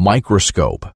microscope.